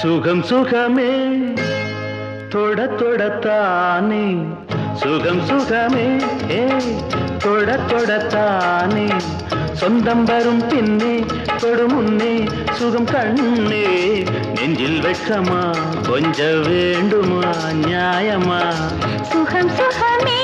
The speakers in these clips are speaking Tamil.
சுகம் சுகமே தொட தொடத்தானே சுகம் சுகமே ஏ தொட தொடத்தானே சொந்தம் வரும் பின்னே தொடு முன்னே சுகம் கண்ணே நெஞ்சில் வெட்கமா கொஞ்ச வேண்டுமா நியாயமா சுகம் சுகமே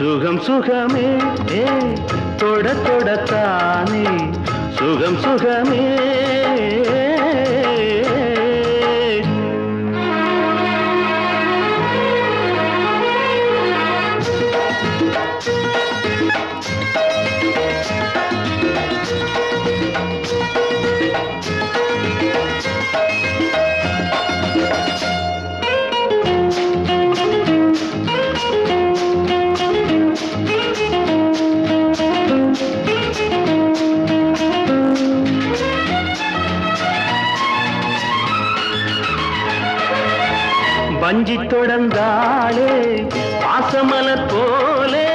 సుఖం సుఖమే ఏ తొడ తొడతానే. సుఖం సుఖమే வஞ்சி தொடர்ந்தாளே பாசமலர் போலே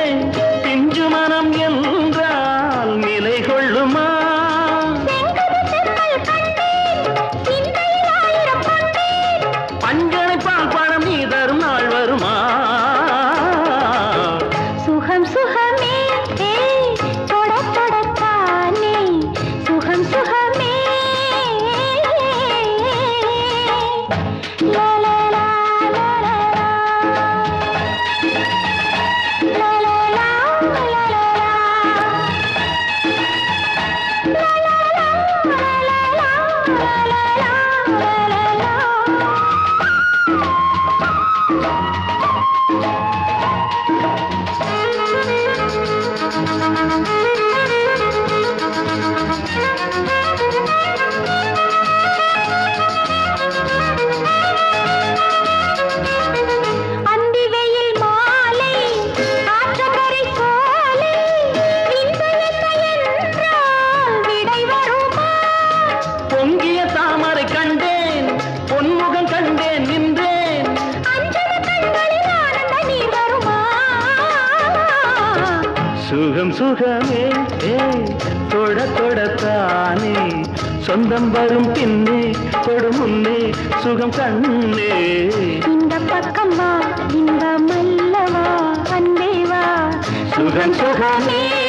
பிஞ்சு மனம் என்றால் நிலை கொள்ளுமா? பஞ்சனை பால் பழம் நீ தரும் நாள் வருமா? சுகம் தொட தொடத்தானே. சொந்தம் வரும் பின்னே தொடு முன்னே சுகம் கண்ணே. இந்த பக்கம் வா இன்பம் அல்லவா அன்பே வா. சுகம். சுகமே.